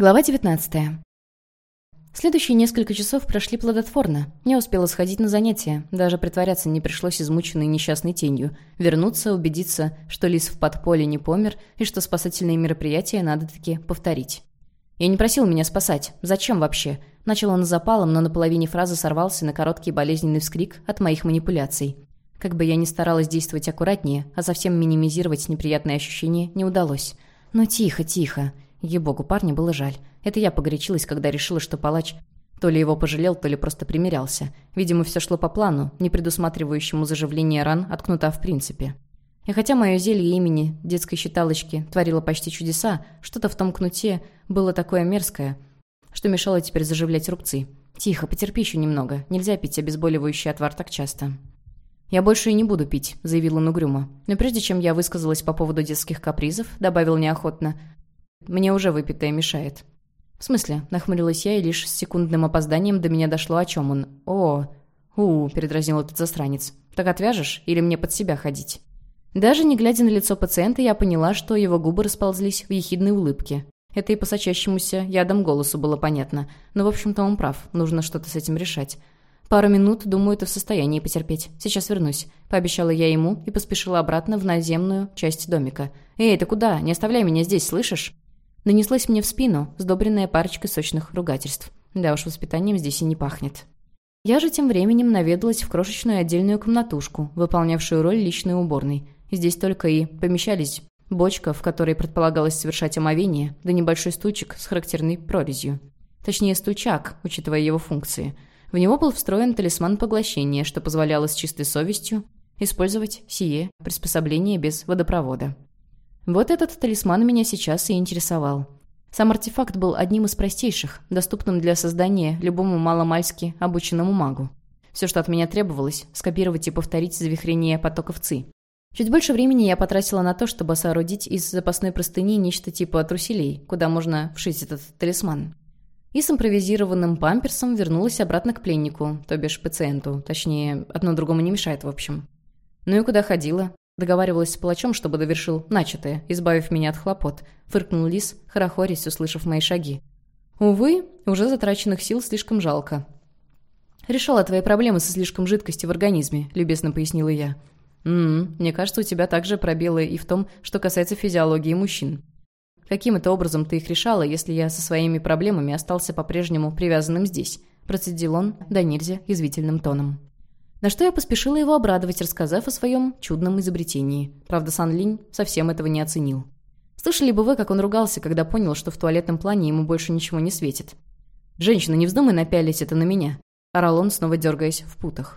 Глава 19. Следующие несколько часов прошли плодотворно. Не успела сходить на занятия, даже притворяться не пришлось измученной несчастной тенью. Вернуться, убедиться, что лис в подполе не помер и что спасательные мероприятия надо таки повторить. «Я не просил меня спасать. Зачем вообще?» Начал он запалом, но на половине фразы сорвался на короткий болезненный вскрик от моих манипуляций. Как бы я ни старалась действовать аккуратнее, а совсем минимизировать неприятные ощущения не удалось. «Ну тихо, тихо!» Ей-богу, парня было жаль. Это я погорячилась, когда решила, что палач то ли его пожалел, то ли просто примирялся. Видимо, все шло по плану, не предусматривающему заживление ран от кнута в принципе. И хотя мое зелье имени детской считалочки творило почти чудеса, что-то в том кнуте было такое мерзкое, что мешало теперь заживлять рубцы. «Тихо, потерпи еще немного. Нельзя пить обезболивающий отвар так часто». «Я больше и не буду пить», — заявил он угрюмо. Но прежде чем я высказалась по поводу детских капризов, добавил неохотно, мне уже выпитое мешает». «В смысле?» — нахмурилась я, и лишь с секундным опозданием до меня дошло, о чем он. «О, у, -у передразнил этот засранец. «Так отвяжешь? Или мне под себя ходить?» Даже не глядя на лицо пациента, я поняла, что его губы расползлись в ехидной улыбке. Это и по сочащемуся ядом голосу было понятно. Но, в общем-то, он прав. Нужно что-то с этим решать. «Пару минут, думаю, ты в состоянии потерпеть. Сейчас вернусь», — пообещала я ему и поспешила обратно в наземную часть домика. «Эй, ты куда? Не оставляй меня здесь, слышишь?» Нанеслась мне в спину, сдобренная парочкой сочных ругательств. Да уж, воспитанием здесь и не пахнет. Я же тем временем наведалась в крошечную отдельную комнатушку, выполнявшую роль личной уборной. Здесь только и помещались бочка, в которой предполагалось совершать омовение, да небольшой стульчик с характерной прорезью. Точнее, стульчак, учитывая его функции. В него был встроен талисман поглощения, что позволяло с чистой совестью использовать сие приспособление без водопровода. Вот этот талисман меня сейчас и интересовал. Сам артефакт был одним из простейших, доступным для создания любому маломальски обученному магу. Все, что от меня требовалось, скопировать и повторить завихрение потоков ЦИ. Чуть больше времени я потратила на то, чтобы соорудить из запасной простыни нечто типа труселей, куда можно вшить этот талисман. И с импровизированным памперсом вернулась обратно к пленнику, то бишь пациенту. Точнее, одно другому не мешает, в общем. Ну и куда ходила? Договаривалась с палачом, чтобы довершил начатое, избавив меня от хлопот. Фыркнул лис, хорохорясь, услышав мои шаги. Увы, уже затраченных сил слишком жалко. «Решала твои проблемы со слишком жидкости в организме», — любезно пояснила я. «М-м, мне кажется, у тебя также пробелы и в том, что касается физиологии мужчин. Каким это образом ты их решала, если я со своими проблемами остался по-прежнему привязанным здесь?» Процедил он, да нельзя, язвительным тоном. На что я поспешила его обрадовать, рассказав о своем чудном изобретении. Правда, Сан Линь совсем этого не оценил. Слышали бы вы, как он ругался, когда понял, что в туалетном плане ему больше ничего не светит? «Женщина, не вздумай напялить это на меня», – орал он, снова дергаясь в путах.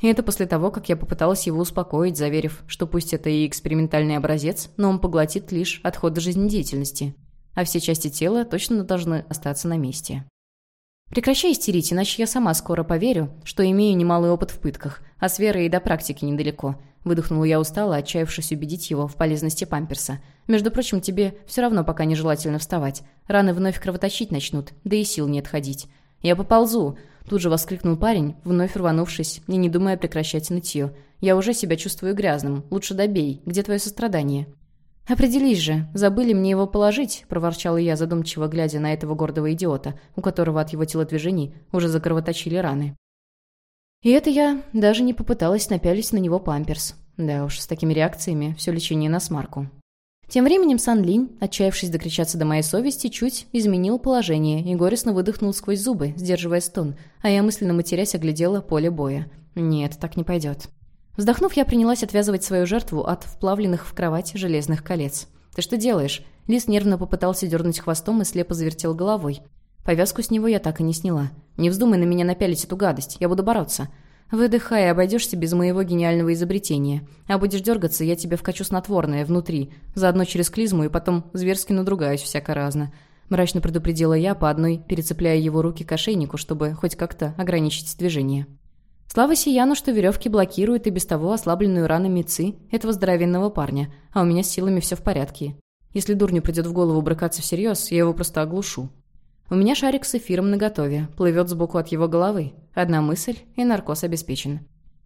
И это после того, как я попыталась его успокоить, заверив, что пусть это и экспериментальный образец, но он поглотит лишь отходы жизнедеятельности, а все части тела точно должны остаться на месте. Прекращай истерить, иначе я сама скоро поверю, что имею немалый опыт в пытках, а с верой и до практики недалеко. Выдохнула я устало, отчаявшись убедить его в полезности памперса. Между прочим, тебе все равно пока нежелательно вставать. Раны вновь кровоточить начнут, да и сил нет ходить. «Я поползу!» Тут же воскликнул парень, вновь рванувшись и не думая прекращать нытье. «Я уже себя чувствую грязным. Лучше добей. Где твое сострадание?» «Определись же, забыли мне его положить», — проворчала я, задумчиво глядя на этого гордого идиота, у которого от его телодвижений уже закровоточили раны. И это я даже не попыталась напялить на него памперс. Да уж, с такими реакциями все лечение на смарку. Тем временем Сан Линь, отчаявшись докричаться до моей совести, чуть изменил положение и горестно выдохнул сквозь зубы, сдерживая стон, а я мысленно матерясь оглядела поле боя. Нет, так не пойдет. Вздохнув, я принялась отвязывать свою жертву от вплавленных в кровать железных колец. «Ты что делаешь?» Лис нервно попытался дернуть хвостом и слепо завертел головой. Повязку с него я так и не сняла. «Не вздумай на меня напялить эту гадость, я буду бороться». «Выдыхай, обойдешься без моего гениального изобретения. А будешь дергаться, я тебе вкачу снотворное внутри, заодно через клизму и потом зверски надругаюсь всяко разно». Мрачно предупредила я по одной, перецепляя его руки к ошейнику, чтобы хоть как-то ограничить движение. Слава Сияну, что веревки блокируют и без того ослабленную ранами ЦИ этого здоровенного парня, а у меня с силами все в порядке. Если дурню придет в голову брыкаться всерьез, я его просто оглушу. У меня шарик с эфиром наготове, плывет сбоку от его головы. Одна мысль, и наркоз обеспечен.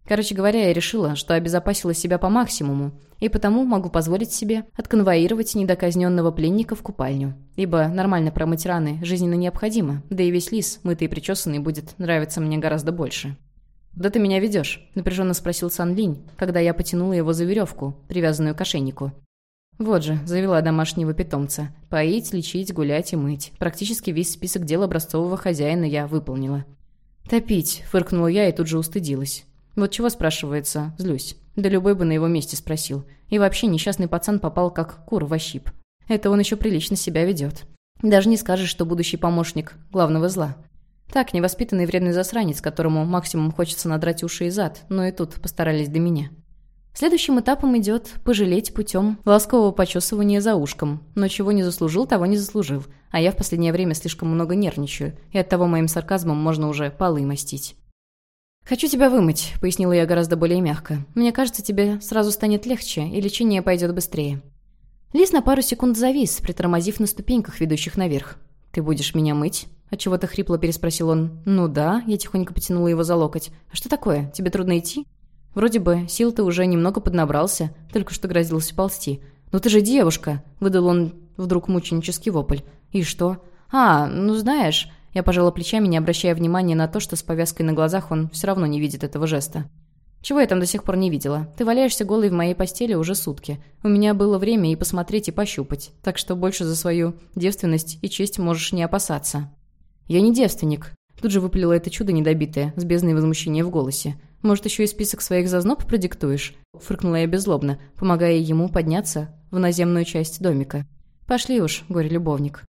Короче говоря, я решила, что обезопасила себя по максимуму, и потому могу позволить себе отконвоировать недоказненного пленника в купальню. Ибо нормально промыть раны жизненно необходимо, да и весь лис, мытый и причесанный, будет нравиться мне гораздо больше. «Куда ты меня ведешь?» – напряженно спросил Сан Линь, когда я потянула его за веревку, привязанную к ошейнику. Вот же, завела домашнего питомца. Поить, лечить, гулять и мыть. Практически весь список дел образцового хозяина я выполнила. «Топить», – фыркнула я и тут же устыдилась. Вот чего спрашивается, злюсь. Да любой бы на его месте спросил. И вообще несчастный пацан попал как кур в ощип. Это он еще прилично себя ведет. Даже не скажешь, что будущий помощник главного зла. Так, невоспитанный вредный засранец, которому максимум хочется надрать уши и зад, но и тут постарались до меня. Следующим этапом идет пожалеть путем ласкового почесывания за ушком. Но чего не заслужил, того не заслужил. А я в последнее время слишком много нервничаю, и оттого моим сарказмом можно уже полы мастить. «Хочу тебя вымыть», — пояснила я гораздо более мягко. «Мне кажется, тебе сразу станет легче, и лечение пойдет быстрее». Лис на пару секунд завис, притормозив на ступеньках, ведущих наверх. «Ты будешь меня мыть?» Отчего-то хрипло переспросил он. «Ну да», — я тихонько потянула его за локоть. «А что такое? Тебе трудно идти?» Вроде бы, сил ты уже немного поднабрался, только что грозился ползти. «Ну ты же девушка!» — выдал он вдруг мученический вопль. «И что?» «А, ну знаешь...» Я пожала плечами, не обращая внимания на то, что с повязкой на глазах он все равно не видит этого жеста. «Чего я там до сих пор не видела? Ты валяешься голой в моей постели уже сутки. У меня было время и посмотреть, и пощупать, так что больше за свою девственность и честь можешь не опасаться». «Я не девственник», — тут же выпалило это чудо недобитое, с бездной возмущения в голосе. «Может, еще и список своих зазноб продиктуешь?» — фыркнула я беззлобно, помогая ему подняться в наземную часть домика. «Пошли уж, горе-любовник».